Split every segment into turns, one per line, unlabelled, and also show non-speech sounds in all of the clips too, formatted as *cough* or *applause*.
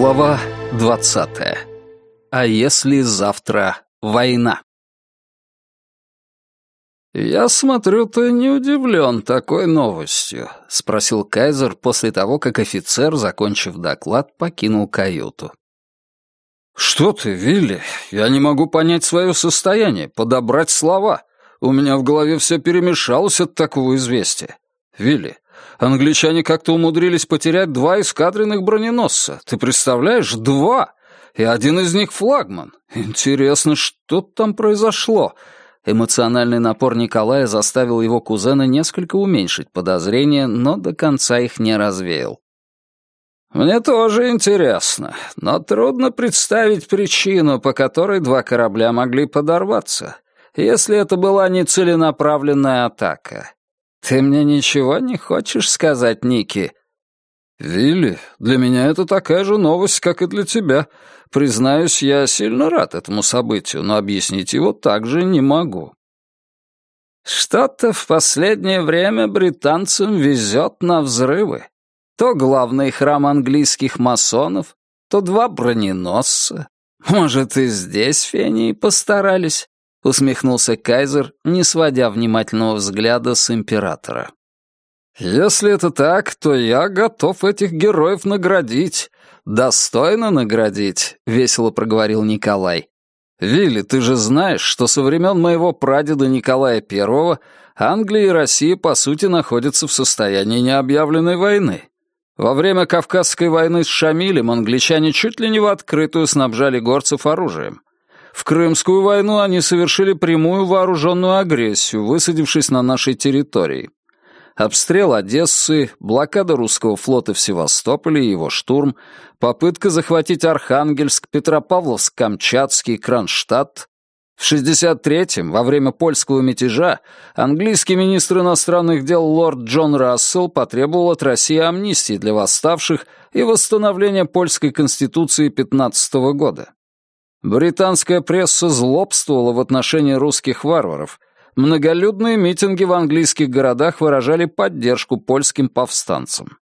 Глава двадцатая. А если завтра война? «Я смотрю, ты не удивлен такой новостью», — спросил Кайзер после того, как офицер, закончив доклад, покинул каюту. «Что ты, Вилли? Я не могу понять свое состояние, подобрать слова. У меня в голове все перемешалось от такого известия. Вилли, англичане как-то умудрились потерять два эскадренных броненосца. Ты представляешь, два! И один из них флагман. Интересно, что там произошло?» Эмоциональный напор Николая заставил его кузена несколько уменьшить подозрения, но до конца их не развеял. «Мне тоже интересно, но трудно представить причину, по которой два корабля могли подорваться, если это была не целенаправленная атака. Ты мне ничего не хочешь сказать, Ники?» «Вилли, для меня это такая же новость, как и для тебя. Признаюсь, я сильно рад этому событию, но объяснить его также не могу». «Что-то в последнее время британцам везет на взрывы. То главный храм английских масонов, то два броненосца. Может, и здесь фении постарались?» — усмехнулся Кайзер, не сводя внимательного взгляда с императора. «Если это так, то я готов этих героев наградить. Достойно наградить», — весело проговорил Николай. «Вилли, ты же знаешь, что со времен моего прадеда Николая I Англия и Россия, по сути, находятся в состоянии необъявленной войны. Во время Кавказской войны с Шамилем англичане чуть ли не в открытую снабжали горцев оружием. В Крымскую войну они совершили прямую вооруженную агрессию, высадившись на нашей территории. Обстрел Одессы, блокада русского флота в Севастополе и его штурм, попытка захватить Архангельск, Петропавловск-Камчатский, Кронштадт. В 63-м, во время польского мятежа, английский министр иностранных дел лорд Джон Рассел потребовал от России амнистии для восставших и восстановления польской конституции 15 -го года. Британская пресса злобствовала в отношении русских варваров — многолюдные митинги в английских городах выражали поддержку польским повстанцам.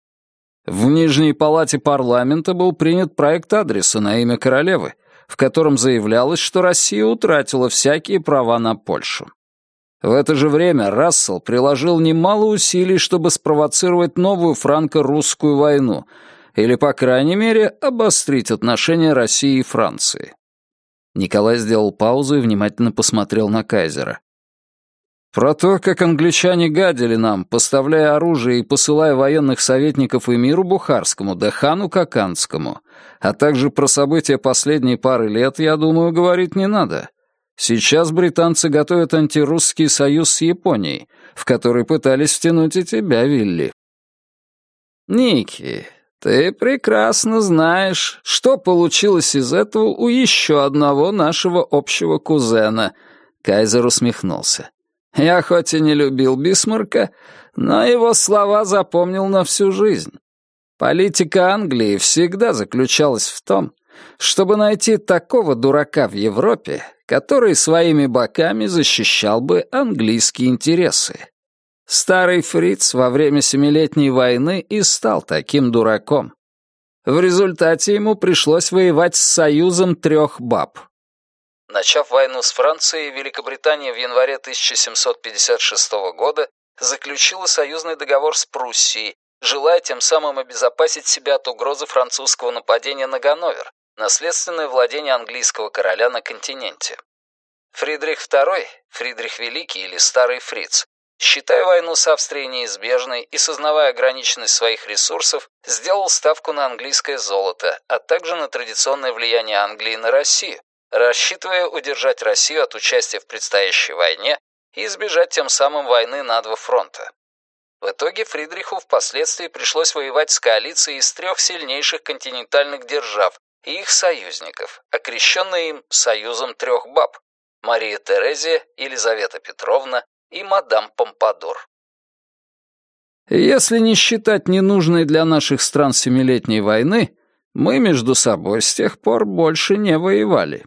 В Нижней палате парламента был принят проект адреса на имя королевы, в котором заявлялось, что Россия утратила всякие права на Польшу. В это же время Рассел приложил немало усилий, чтобы спровоцировать новую франко-русскую войну, или, по крайней мере, обострить отношения России и Франции. Николай сделал паузу и внимательно посмотрел на Кайзера. Про то, как англичане гадили нам, поставляя оружие и посылая военных советников и миру Бухарскому, да хану Каканскому, а также про события последней пары лет, я думаю, говорить не надо. Сейчас британцы готовят антирусский союз с Японией, в который пытались втянуть и тебя, Вилли. Ники, ты прекрасно знаешь, что получилось из этого у еще одного нашего общего кузена. Кайзер усмехнулся. Я хоть и не любил Бисмарка, но его слова запомнил на всю жизнь. Политика Англии всегда заключалась в том, чтобы найти такого дурака в Европе, который своими боками защищал бы английские интересы. Старый фриц во время Семилетней войны и стал таким дураком. В результате ему пришлось воевать с союзом трех баб
Начав войну с Францией, Великобритания в январе 1756 года заключила союзный договор с Пруссией, желая тем самым обезопасить себя от угрозы французского нападения на Ганновер, наследственное владение английского короля на континенте. Фридрих II, Фридрих Великий или Старый Фриц, считая войну с Австрией неизбежной и сознавая ограниченность своих ресурсов, сделал ставку на английское золото, а также на традиционное влияние Англии на Россию, рассчитывая удержать Россию от участия в предстоящей войне и избежать тем самым войны на два фронта. В итоге Фридриху впоследствии пришлось воевать с коалицией из трех сильнейших континентальных держав и их союзников, окрещенной им «Союзом трех баб» – Мария Терезия, Елизавета Петровна и мадам Помпадур.
Если не считать ненужной для наших стран Семилетней войны, Мы между собой с тех пор больше не воевали».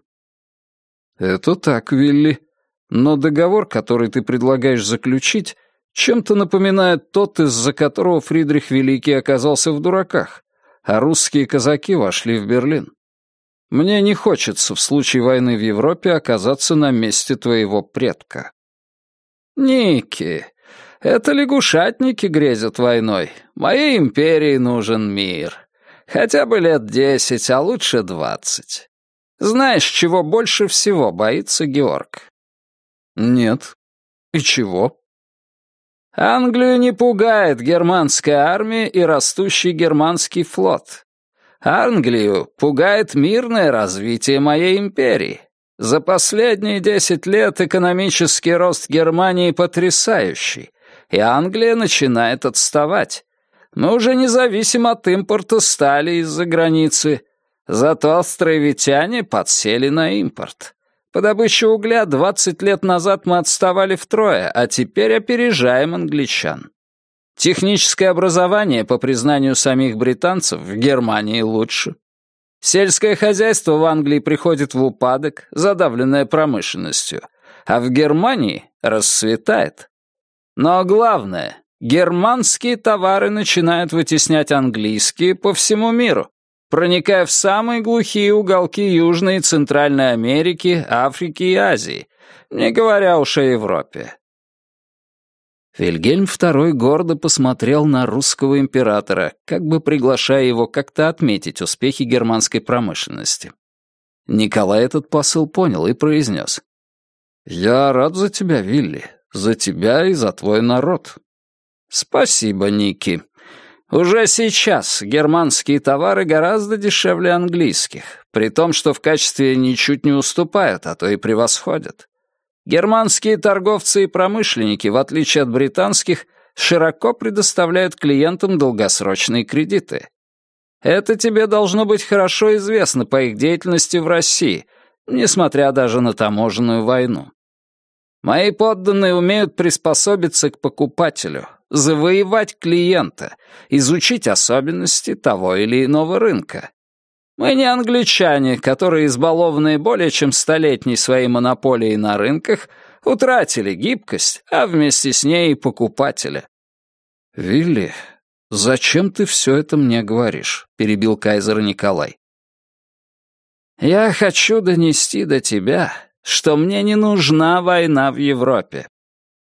«Это так, Вилли. Но договор, который ты предлагаешь заключить, чем-то напоминает тот, из-за которого Фридрих Великий оказался в дураках, а русские казаки вошли в Берлин. Мне не хочется в случае войны в Европе оказаться на месте твоего предка». «Ники, это лягушатники грезят войной. Моей империи нужен мир. Хотя бы лет десять, а лучше двадцать. Знаешь, чего больше всего боится Георг?» «Нет. И чего?» Англию не пугает германская армия и растущий германский флот. Англию пугает мирное развитие моей империи. За последние десять лет экономический рост Германии потрясающий, и Англия начинает отставать. Мы уже не зависим от импорта стали из-за границы, зато островитяне подсели на импорт. По добыче угля 20 лет назад мы отставали втрое, а теперь опережаем англичан. Техническое образование, по признанию самих британцев, в Германии лучше. Сельское хозяйство в Англии приходит в упадок, задавленное промышленностью, а в Германии расцветает. Но главное, германские товары начинают вытеснять английские по всему миру проникая в самые глухие уголки Южной и Центральной Америки, Африки и Азии, не говоря уж о Европе. Вильгельм II гордо посмотрел на русского императора, как бы приглашая его как-то отметить успехи германской промышленности. Николай этот посыл понял и произнес. «Я рад за тебя, Вилли, за тебя и за твой народ». «Спасибо, Ники», уже сейчас германские товары гораздо дешевле английских, при том, что в качестве ничуть не уступают, а то и превосходят. Германские торговцы и промышленники, в отличие от британских, широко предоставляют клиентам долгосрочные кредиты. Это тебе должно быть хорошо известно по их деятельности в России, несмотря даже на таможенную войну. Мои подданные умеют приспособиться к покупателю, завоевать клиента, изучить особенности того или иного рынка. Мы не англичане, которые, избалованные более чем столетней своей монополией на рынках, утратили гибкость, а вместе с ней и покупателя. «Вилли, зачем ты все это мне говоришь?» — перебил кайзер Николай. «Я хочу донести до тебя, что мне не нужна война в Европе.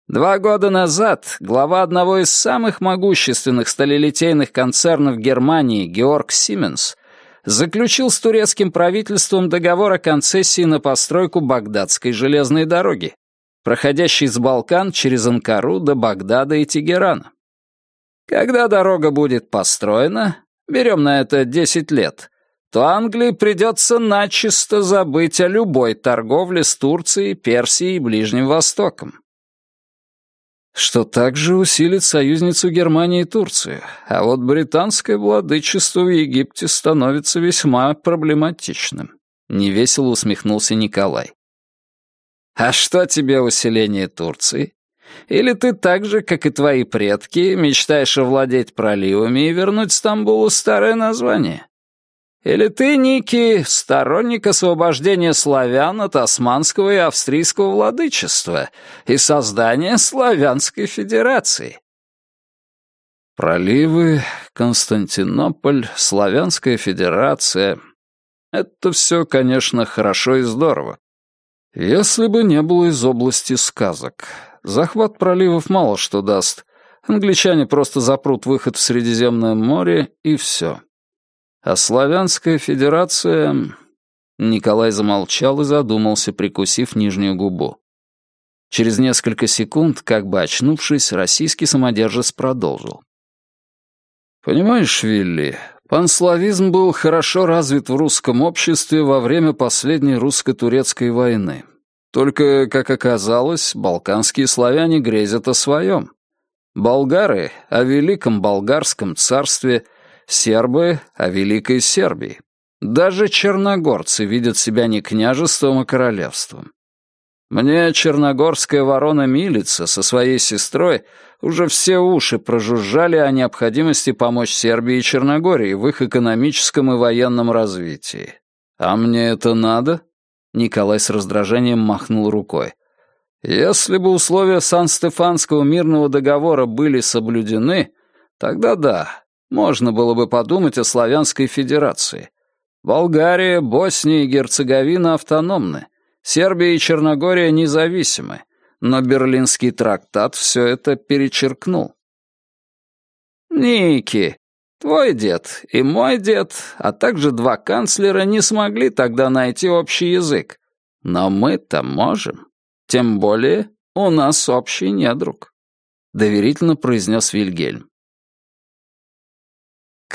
Два года назад глава одного из самых могущественных сталелитейных концернов Германии Георг Сименс заключил с турецким правительством договор о концессии на постройку Багдадской железной дороги, проходящей с Балкан через Анкару до Багдада и Тегерана. Когда дорога будет построена, берем на это 10 лет, то Англии придется начисто забыть о любой торговле с Турцией, Персией и Ближним Востоком что также усилит союзницу Германии и Турции, а вот британское владычество в Египте становится весьма проблематичным. Невесело усмехнулся Николай. «А что тебе усиление Турции? Или ты так же, как и твои предки, мечтаешь овладеть проливами и вернуть Стамбулу старое название? Или ты, Ники, сторонник освобождения славян от османского и австрийского владычества и создания славянской федерации? Проливы, Константинополь, Славянская федерация — это все, конечно, хорошо и здорово. Если бы не было из области сказок. Захват проливов мало что даст. Англичане просто запрут выход в Средиземное море, и все. А Славянская Федерация... Николай замолчал и задумался, прикусив нижнюю губу. Через несколько секунд, как бы очнувшись, российский самодержец продолжил. «Понимаешь, Вилли, панславизм был хорошо развит в русском обществе во время последней русско-турецкой войны. Только, как оказалось, балканские славяне грезят о своем. Болгары — о великом болгарском царстве — сербы о Великой Сербии. Даже черногорцы видят себя не княжеством, а королевством. Мне черногорская ворона Милица со своей сестрой уже все уши прожужжали о необходимости помочь Сербии и Черногории в их экономическом и военном развитии. А мне это надо? Николай с раздражением махнул рукой. Если бы условия Сан-Стефанского мирного договора были соблюдены, тогда да, можно было бы подумать о Славянской Федерации. Болгария, Босния и Герцеговина автономны, Сербия и Черногория независимы, но Берлинский трактат все это перечеркнул. Ники, твой дед и мой дед, а также два канцлера не смогли тогда найти общий язык. Но мы-то можем. Тем более у нас общий недруг», — доверительно произнес Вильгельм.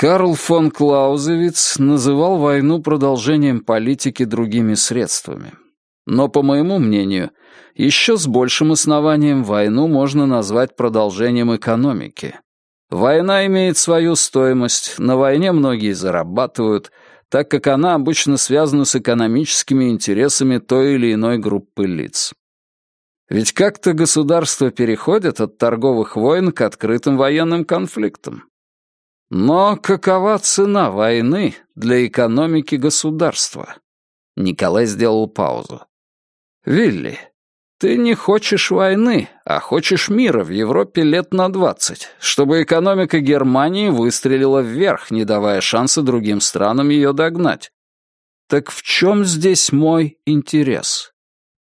Карл фон Клаузевиц называл войну продолжением политики другими средствами. Но, по моему мнению, еще с большим основанием войну можно назвать продолжением экономики. Война имеет свою стоимость, на войне многие зарабатывают, так как она обычно связана с экономическими интересами той или иной группы лиц. Ведь как-то государства переходят от торговых войн к открытым военным конфликтам. Но какова цена войны для экономики государства? Николай сделал паузу. Вилли, ты не хочешь войны, а хочешь мира в Европе лет на двадцать, чтобы экономика Германии выстрелила вверх, не давая шанса другим странам ее догнать. Так в чем здесь мой интерес?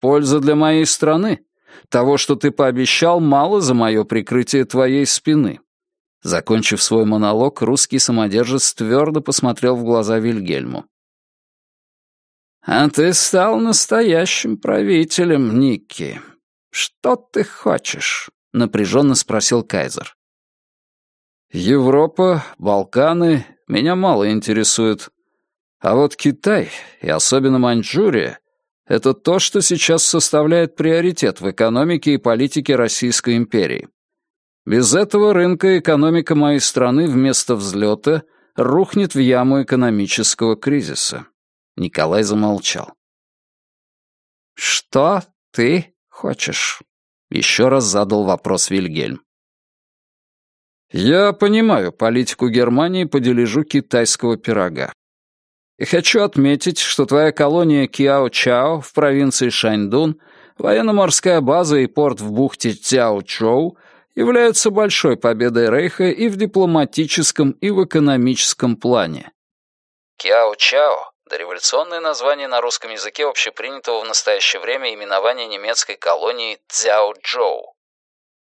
Польза для моей страны? Того, что ты пообещал, мало за мое прикрытие твоей спины». Закончив свой монолог, русский самодержец твердо посмотрел в глаза Вильгельму. «А ты стал настоящим правителем, Никки. Что ты хочешь?» — напряженно спросил Кайзер. «Европа, Балканы меня мало интересуют. А вот Китай, и особенно Маньчжурия, это то, что сейчас составляет приоритет в экономике и политике Российской империи. Без этого рынка экономика моей страны вместо взлета рухнет в яму экономического кризиса. Николай замолчал. «Что ты хочешь?» — еще раз задал вопрос Вильгельм. «Я понимаю политику Германии по дележу китайского пирога. И хочу отметить, что твоя колония Киао-Чао в провинции Шаньдун, военно-морская база и порт в бухте Цяо-Чоу являются большой победой Рейха и в дипломатическом, и в экономическом плане. Киао-Чао — дореволюционное название на русском языке общепринятого в настоящее время именования немецкой колонии Цзяо-Джоу.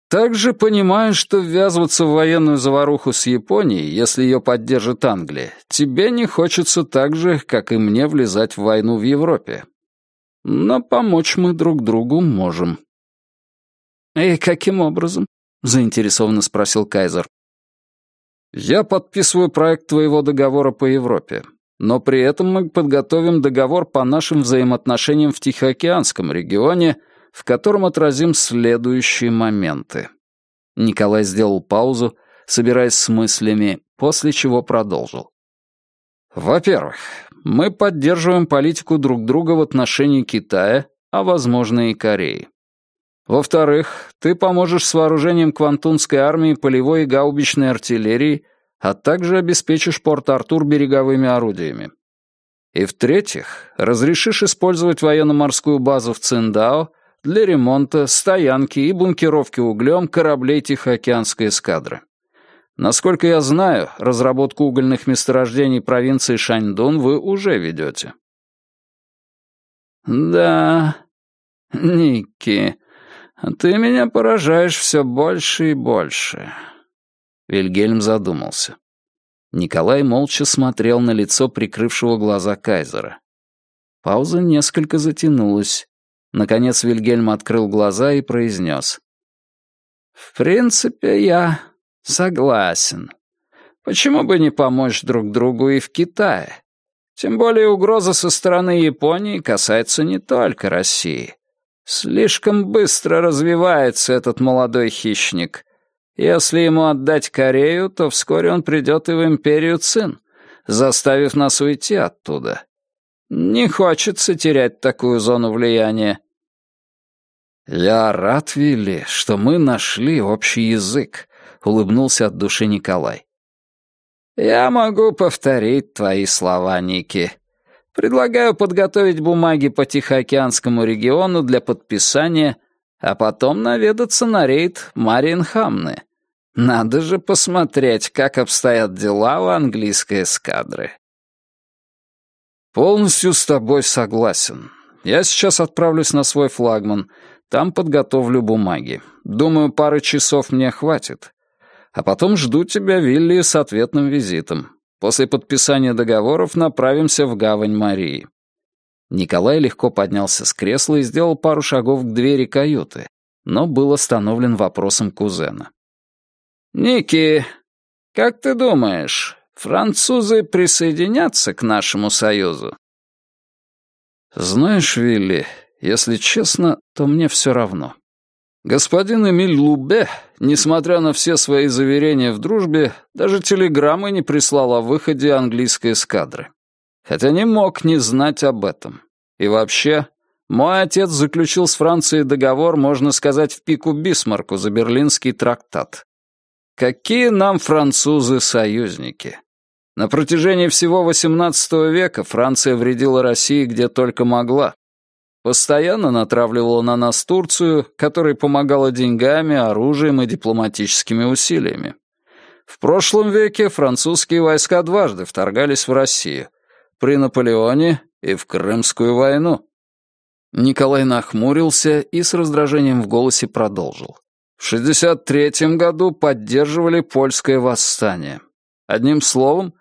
Также понимаю, что ввязываться в военную заваруху с Японией, если ее поддержит Англия, тебе не хочется так же, как и мне влезать в войну в Европе. Но помочь мы друг другу можем. «И каким образом?» — заинтересованно спросил Кайзер. «Я подписываю проект твоего договора по Европе, но при этом мы подготовим договор по нашим взаимоотношениям в Тихоокеанском регионе — в котором отразим следующие моменты. Николай сделал паузу, собираясь с мыслями, после чего продолжил. Во-первых, мы поддерживаем политику друг друга в отношении Китая, а возможно и Кореи. Во-вторых, ты поможешь с вооружением Квантунской армии полевой и гаубичной артиллерии, а также обеспечишь Порт-Артур береговыми орудиями. И в-третьих, разрешишь использовать военно-морскую базу в Циндао для ремонта, стоянки и бункеровки углем кораблей Тихоокеанской эскадры. Насколько я знаю, разработку угольных месторождений провинции Шаньдун вы уже ведете. Да, Ники, ты меня поражаешь все больше и больше. Вильгельм задумался. Николай молча смотрел на лицо прикрывшего глаза Кайзера. Пауза несколько затянулась. Наконец Вильгельм открыл глаза и произнес. «В принципе, я согласен. Почему бы не помочь друг другу и в Китае? Тем более угроза со стороны Японии касается не только России. Слишком быстро развивается этот молодой хищник. Если ему отдать Корею, то вскоре он придет и в империю Цин, заставив нас уйти оттуда. Не хочется терять такую зону влияния. «Я рад, Вилли, что мы нашли общий язык», — улыбнулся от души Николай.
«Я могу повторить твои слова, Ники. Предлагаю подготовить бумаги по Тихоокеанскому региону для подписания, а потом наведаться на рейд Мариенхамны. Надо же посмотреть, как обстоят дела у английской эскадры».
«Полностью с тобой согласен. Я сейчас отправлюсь на свой флагман, там подготовлю бумаги. Думаю, пары часов мне хватит. А потом жду тебя, Вилли, с ответным визитом. После подписания договоров направимся в гавань Марии». Николай легко поднялся с кресла и сделал пару шагов к двери каюты, но был остановлен вопросом кузена.
«Ники, как ты думаешь, французы присоединятся к нашему союзу?»
«Знаешь, Вилли, если честно, то мне все равно. Господин Эмиль Лубе, несмотря на все свои заверения в дружбе, даже телеграммы не прислал о выходе английской эскадры. Хотя не мог не знать об этом. И вообще, мой отец заключил с Францией договор, можно сказать, в пику Бисмарку за Берлинский трактат. Какие нам французы союзники? На протяжении всего XVIII века Франция вредила России где только могла. Постоянно натравливала на нас Турцию, которой помогала деньгами, оружием и дипломатическими усилиями. В прошлом веке французские войска дважды вторгались в Россию. При Наполеоне и в Крымскую войну. Николай нахмурился и с раздражением в голосе продолжил. В 63-м году поддерживали польское восстание. Одним словом,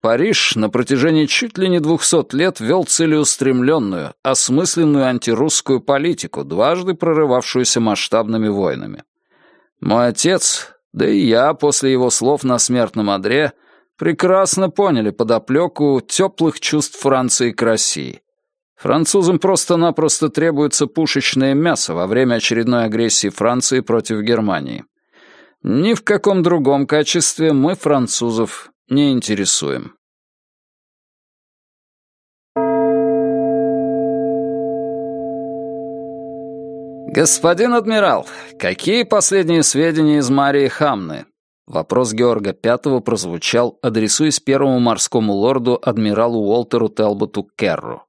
Париж на протяжении чуть ли не двухсот лет вел целеустремленную, осмысленную антирусскую политику, дважды прорывавшуюся масштабными войнами. Мой отец, да и я после его слов на смертном одре, прекрасно поняли подоплеку теплых чувств Франции к России. Французам просто-напросто требуется пушечное мясо во время очередной агрессии Франции против Германии. Ни в каком другом качестве мы французов не интересуем. «Господин адмирал, какие последние сведения из Марии Хамны?» Вопрос Георга Пятого прозвучал, адресуясь первому морскому лорду адмиралу Уолтеру Телботу Керру.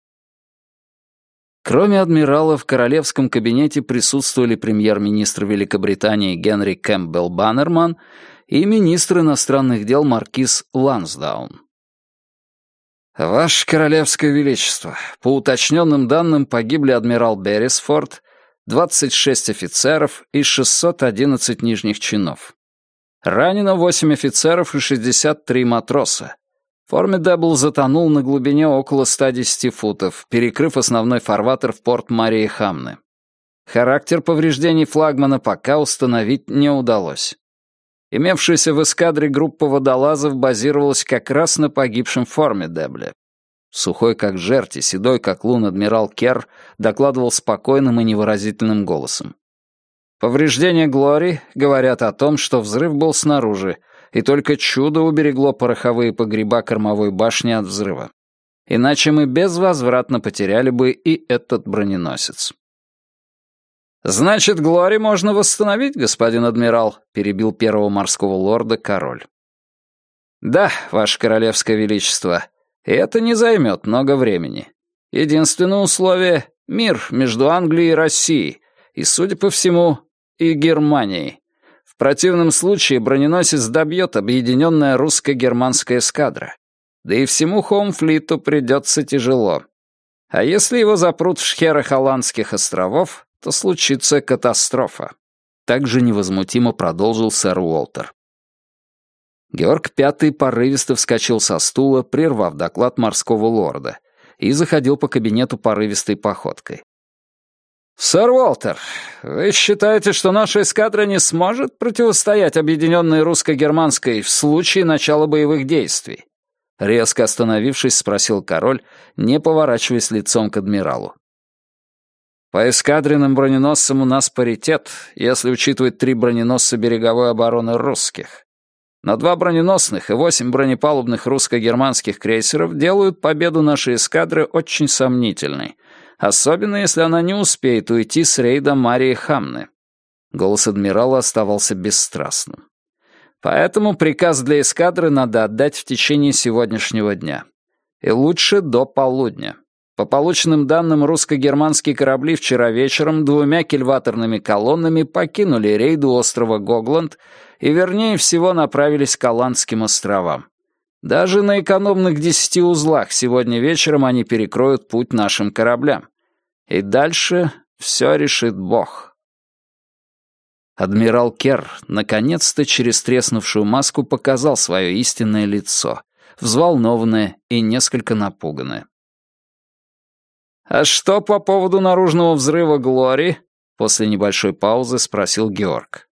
Кроме адмирала, в королевском кабинете присутствовали премьер-министр Великобритании Генри Кэмпбелл Баннерман и министр иностранных дел маркиз Лансдаун. «Ваше Королевское Величество, по уточненным данным погибли адмирал Беррисфорд, 26 офицеров и 611 нижних чинов. Ранено 8 офицеров и 63 матроса. Формидабл затонул на глубине около 110 футов, перекрыв основной фарватер в порт Марии Хамны. Характер повреждений флагмана пока установить не удалось. Имевшаяся в эскадре группа водолазов базировалась как раз на погибшем форме Дебле. Сухой как жерть седой как лун адмирал Керр докладывал спокойным и невыразительным голосом. Повреждения Глори говорят о том, что взрыв был снаружи, и только чудо уберегло пороховые погреба кормовой башни от взрыва. Иначе мы безвозвратно потеряли бы и этот броненосец. «Значит, Глори можно восстановить, господин адмирал», — перебил первого морского лорда король. «Да, ваше королевское величество, это не займет много времени. Единственное условие — мир между Англией и Россией, и, судя по всему, и Германией. В противном случае броненосец добьет объединенная русско-германская эскадра. Да и всему Хоумфлиту придется тяжело. А если его запрут в шхерах Холландских островов, то случится катастрофа. Так же невозмутимо продолжил сэр Уолтер. Георг Пятый порывисто вскочил со стула, прервав доклад морского лорда, и заходил по кабинету порывистой походкой. «Сэр Уолтер, вы считаете, что наша эскадра не сможет противостоять объединенной русско-германской в случае начала боевых действий?» Резко остановившись, спросил король, не поворачиваясь лицом к адмиралу. По эскадренным броненосцам у нас паритет, если учитывать три броненосца береговой обороны русских. Но два броненосных и восемь бронепалубных русско-германских крейсеров делают победу нашей эскадры очень сомнительной, Особенно, если она не успеет уйти с рейда Марии Хамны. Голос адмирала оставался бесстрастным. Поэтому приказ для эскадры надо отдать в течение сегодняшнего дня. И лучше до полудня. По полученным данным, русско-германские корабли вчера вечером двумя кильваторными колоннами покинули рейду острова Гогланд и, вернее всего, направились к Аландским островам. Даже на экономных десяти узлах сегодня вечером они перекроют путь нашим кораблям. И дальше все решит Бог. Адмирал Керр наконец-то через треснувшую маску показал свое истинное лицо, взволнованное и несколько напуганное. «А что по поводу наружного взрыва Глори?» После небольшой паузы спросил Георг.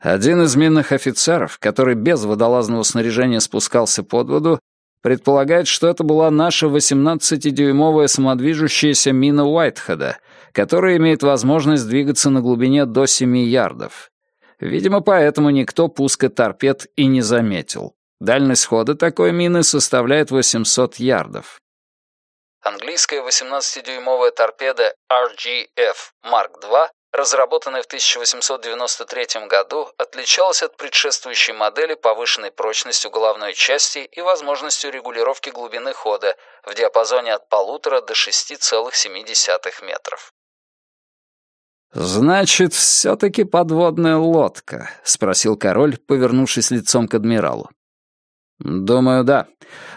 Один из минных офицеров, который без водолазного снаряжения спускался под воду, предполагает, что это была наша 18-дюймовая самодвижущаяся мина Уайтхеда, которая имеет возможность двигаться на глубине до 7 ярдов. Видимо, поэтому никто пуска торпед и не заметил. Дальность хода такой мины составляет 800 ярдов.
Английская 18-дюймовая торпеда RGF Mark II разработанная в 1893 году, отличалась от предшествующей модели повышенной прочностью головной части и возможностью регулировки глубины хода в диапазоне от полутора до 6,7 метров.
«Значит, все-таки подводная лодка?» — спросил король, повернувшись лицом к адмиралу. «Думаю, да.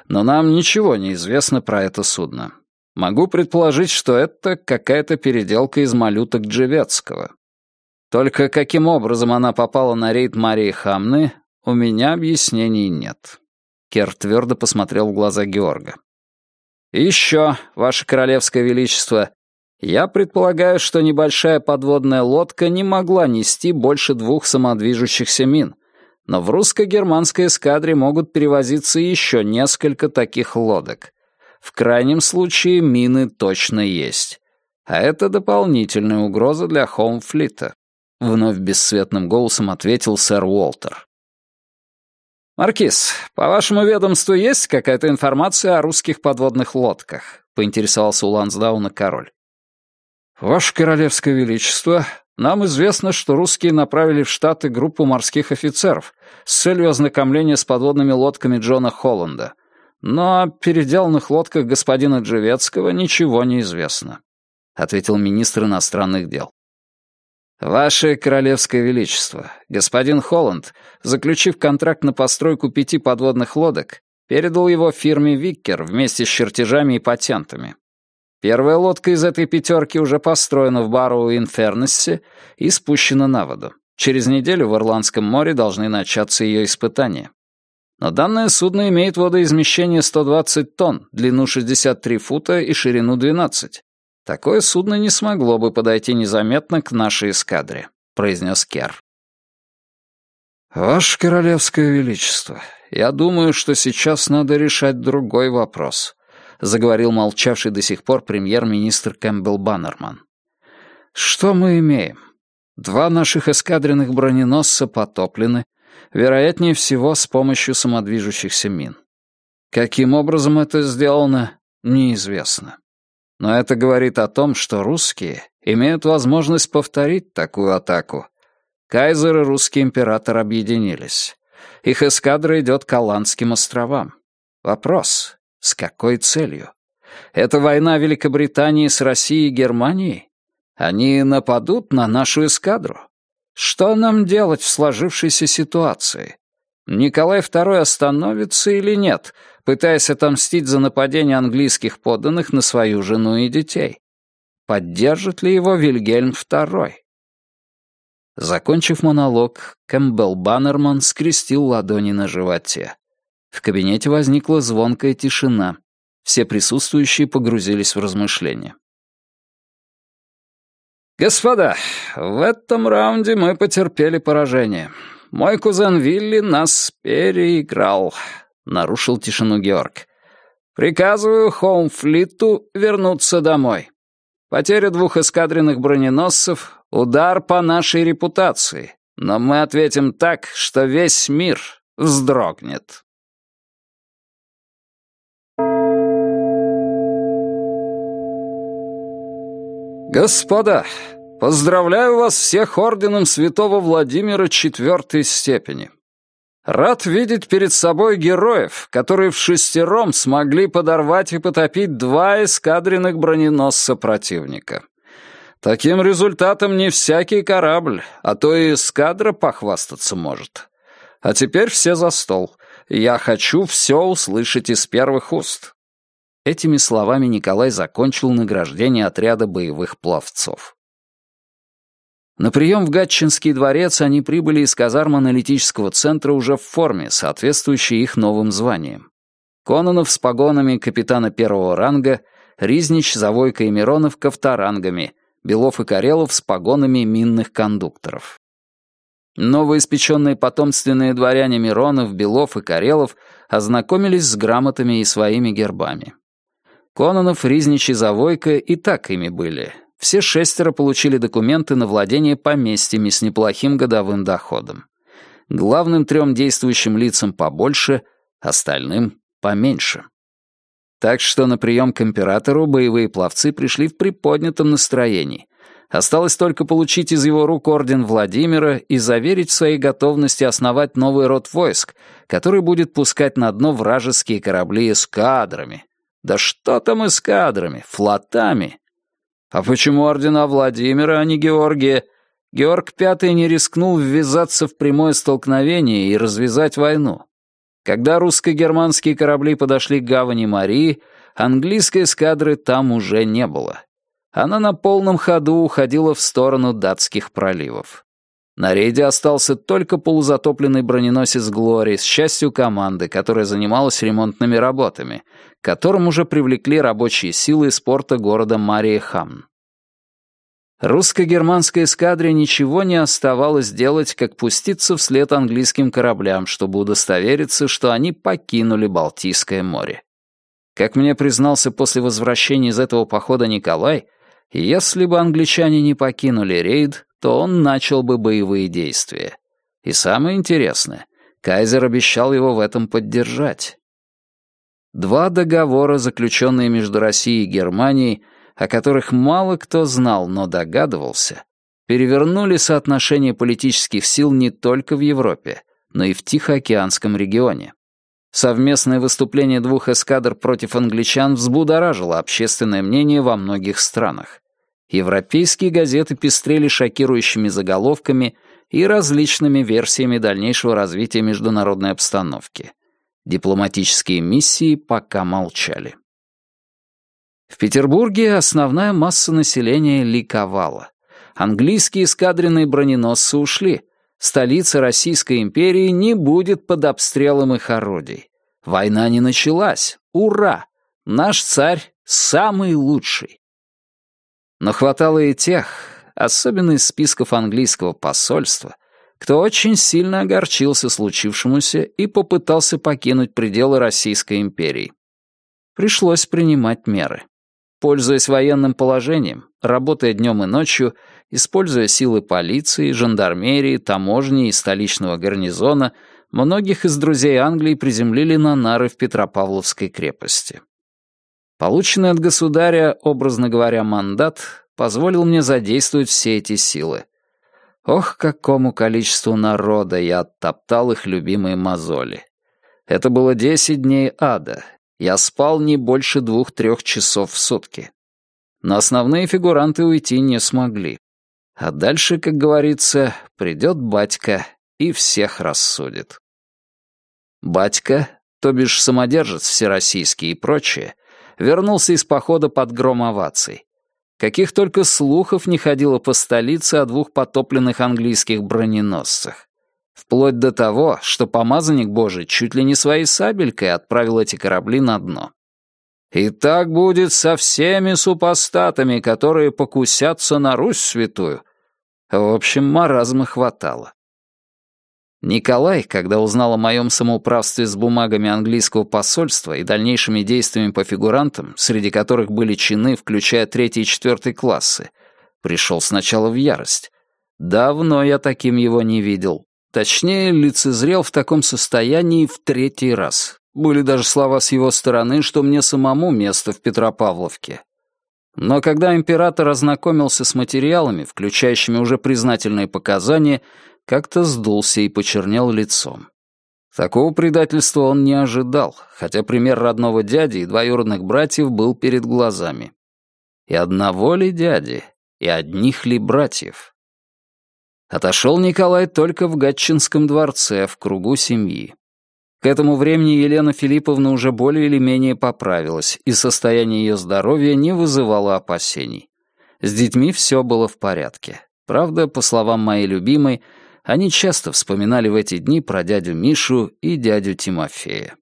Но нам ничего не известно про это судно. Могу предположить, что это какая-то переделка из малюток Джевецкого. Только каким образом она попала на рейд Марии Хамны, у меня объяснений нет. Кер твердо посмотрел в глаза Георга. еще, Ваше Королевское Величество, я предполагаю, что небольшая подводная лодка не могла нести больше двух самодвижущихся мин, но в русско-германской эскадре могут перевозиться еще несколько таких лодок — в крайнем случае мины точно есть. А это дополнительная угроза для Хоумфлита», — вновь бесцветным голосом ответил сэр Уолтер. «Маркиз, по вашему ведомству есть какая-то информация о русских подводных лодках?» — поинтересовался у Лансдауна король. «Ваше Королевское Величество, нам известно, что русские направили в Штаты группу морских офицеров с целью ознакомления с подводными лодками Джона Холланда, но о переделанных лодках господина Джевецкого ничего не известно», — ответил министр иностранных дел. «Ваше Королевское Величество, господин Холланд, заключив контракт на постройку пяти подводных лодок, передал его фирме «Виккер» вместе с чертежами и патентами. Первая лодка из этой пятерки уже построена в Барроу Инфернессе и спущена на воду. Через неделю в Ирландском море должны начаться ее испытания. Но данное судно имеет водоизмещение 120 тонн, длину 63 фута и ширину 12. Такое судно не смогло бы подойти незаметно к нашей эскадре», — произнес Кер. «Ваше Королевское Величество, я думаю, что сейчас надо решать другой вопрос», — заговорил молчавший до сих пор премьер-министр Кэмпбелл Баннерман. «Что мы имеем? Два наших эскадренных броненосца потоплены, вероятнее всего с помощью самодвижущихся мин. Каким образом это сделано, неизвестно. Но это говорит о том, что русские имеют возможность повторить такую атаку. Кайзер и русский император объединились. Их эскадра идет к Аландским островам. Вопрос, с какой целью? Это война Великобритании с Россией и Германией? Они нападут на нашу эскадру? Что нам делать в сложившейся ситуации? Николай II остановится или нет, пытаясь отомстить за нападение английских подданных на свою жену и детей? Поддержит ли его Вильгельм II? Закончив монолог, Кэмпбелл Баннерман скрестил ладони на животе. В кабинете возникла звонкая тишина. Все присутствующие погрузились в размышления. «Господа, в этом раунде мы потерпели поражение. Мой кузен Вилли нас переиграл», — нарушил тишину Георг. «Приказываю Хоумфлиту вернуться домой. Потеря двух эскадренных броненосцев — удар по нашей репутации, но мы ответим так, что весь мир вздрогнет». «Господа, поздравляю вас всех орденом святого Владимира четвертой степени. Рад видеть перед собой героев, которые в шестером смогли подорвать и потопить два эскадренных броненосца противника. Таким результатом не всякий корабль, а то и эскадра похвастаться может. А теперь все за стол. Я хочу все услышать из первых уст». Этими словами Николай закончил награждение отряда боевых пловцов. На прием в Гатчинский дворец они прибыли из казарм аналитического центра уже в форме, соответствующей их новым званиям. Кононов с погонами капитана первого ранга, Ризнич, Завойко и Миронов ковторангами, Белов и Карелов с погонами минных кондукторов. Новоиспеченные потомственные дворяне Миронов, Белов и Карелов ознакомились с грамотами и своими гербами. Кононов, Ризнич и Завойко и так ими были. Все шестеро получили документы на владение поместьями с неплохим годовым доходом. Главным трем действующим лицам побольше, остальным поменьше. Так что на прием к императору боевые пловцы пришли в приподнятом настроении. Осталось только получить из его рук орден Владимира и заверить в своей готовности основать новый род войск, который будет пускать на дно вражеские корабли эскадрами, да что там эскадрами, флотами? А почему ордена Владимира, а не Георгия? Георг V не рискнул ввязаться в прямое столкновение и развязать войну. Когда русско-германские корабли подошли к гавани Марии, английской эскадры там уже не было. Она на полном ходу уходила в сторону датских проливов. На рейде остался только полузатопленный броненосец «Глори» с частью команды, которая занималась ремонтными работами, к которым уже привлекли рабочие силы из порта города Мариехамн. Русско-германской эскадре ничего не оставалось делать, как пуститься вслед английским кораблям, чтобы удостовериться, что они покинули Балтийское море. Как мне признался после возвращения из этого похода Николай, если бы англичане не покинули рейд, то он начал бы боевые действия. И самое интересное, Кайзер обещал его в этом поддержать. Два договора, заключенные между Россией и Германией, о которых мало кто знал, но догадывался, перевернули соотношение политических сил не только в Европе, но и в Тихоокеанском регионе. Совместное выступление двух эскадр против англичан взбудоражило общественное мнение во многих странах. Европейские газеты пестрели шокирующими заголовками и различными версиями дальнейшего развития международной обстановки. Дипломатические миссии пока молчали. В Петербурге основная масса населения ликовала. Английские эскадренные броненосцы ушли. Столица Российской империи не будет под обстрелом их орудий. Война не началась. Ура! Наш царь самый лучший. Но хватало и тех, особенно из списков английского посольства, кто очень сильно огорчился случившемуся и попытался покинуть пределы Российской империи. Пришлось принимать меры. Пользуясь военным положением, работая днем и ночью, используя силы полиции, жандармерии, таможни и столичного гарнизона, многих из друзей Англии приземлили на нары в Петропавловской крепости. Полученный от государя, образно говоря, мандат позволил мне задействовать все эти силы. Ох, какому количеству народа я оттоптал их любимые мозоли. Это было десять дней ада. Я спал не больше двух-трех часов в сутки. Но основные фигуранты уйти не смогли. А дальше, как говорится, придет батька и всех рассудит. Батька, то бишь самодержец всероссийский и прочее, вернулся из похода под гром оваций. Каких только слухов не ходило по столице о двух потопленных английских броненосцах. Вплоть до того, что помазанник Божий чуть ли не своей сабелькой отправил эти корабли на дно. И так будет со всеми супостатами, которые покусятся на Русь святую. В общем, маразма хватало. Николай, когда узнал о моем самоуправстве с бумагами английского посольства и дальнейшими действиями по фигурантам, среди которых были чины, включая третий и четвертый классы, пришел сначала в ярость. Давно я таким его не видел. Точнее, лицезрел в таком состоянии в третий раз. Были даже слова с его стороны, что мне самому место в Петропавловке. Но когда император ознакомился с материалами, включающими уже признательные показания, как-то сдулся и почернел лицом. Такого предательства он не ожидал, хотя пример родного дяди и двоюродных братьев был перед глазами. И одного ли дяди, и одних ли братьев? Отошел Николай только в Гатчинском дворце, в кругу семьи. К этому времени Елена Филипповна уже более или менее поправилась, и состояние ее здоровья не вызывало опасений. С детьми все было в порядке. Правда, по словам моей любимой, они часто вспоминали в эти дни про дядю Мишу и дядю Тимофея.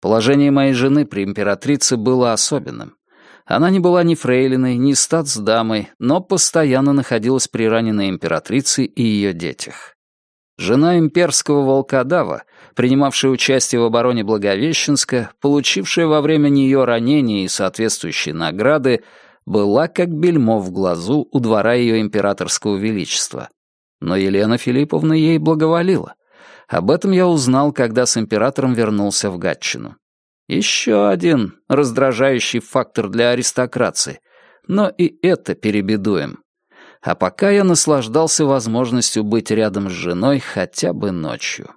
Положение моей жены при императрице было особенным. Она не была ни фрейлиной, ни статсдамой, но постоянно находилась при раненой императрице и ее детях. Жена имперского волкодава, принимавшая участие в обороне Благовещенска, получившая во время нее ранения и соответствующие награды, была как бельмо в глазу у двора ее императорского величества. Но Елена Филипповна ей благоволила. Об этом я узнал, когда с императором вернулся в Гатчину. Еще один раздражающий фактор для аристократии. Но и это перебедуем. А пока я наслаждался возможностью быть рядом с женой хотя бы ночью.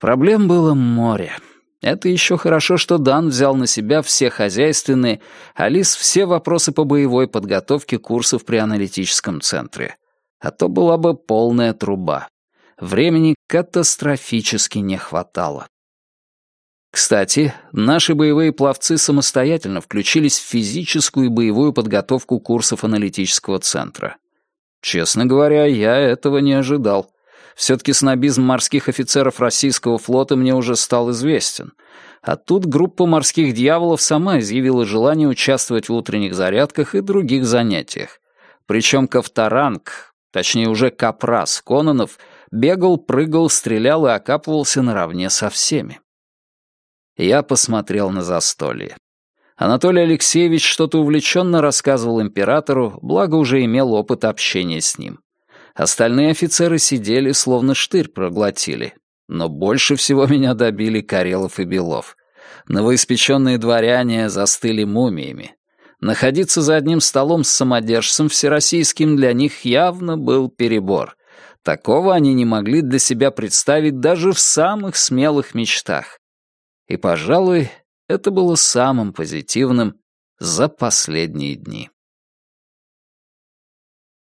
Проблем было море. Это еще хорошо, что Дан взял на себя все хозяйственные, а Лис все вопросы по боевой подготовке курсов при аналитическом центре а то была бы полная труба. Времени катастрофически не хватало. Кстати, наши боевые пловцы самостоятельно включились в физическую и боевую подготовку курсов аналитического центра. Честно говоря, я этого не ожидал. Все-таки снобизм морских офицеров российского флота мне уже стал известен. А тут группа морских дьяволов сама изъявила желание участвовать в утренних зарядках и других занятиях. Причем Ковторанг, точнее уже капрас Кононов, бегал, прыгал, стрелял и окапывался наравне со всеми. Я посмотрел на застолье. Анатолий Алексеевич что-то увлеченно рассказывал императору, благо уже имел опыт общения с ним. Остальные офицеры сидели, словно штырь проглотили. Но больше всего *laughs* меня добили Карелов и Белов. Новоиспеченные дворяне застыли мумиями. Находиться за одним столом с самодержцем всероссийским для них явно был перебор. Такого они не могли для себя представить даже в самых смелых мечтах. И, пожалуй, это было самым позитивным за последние дни.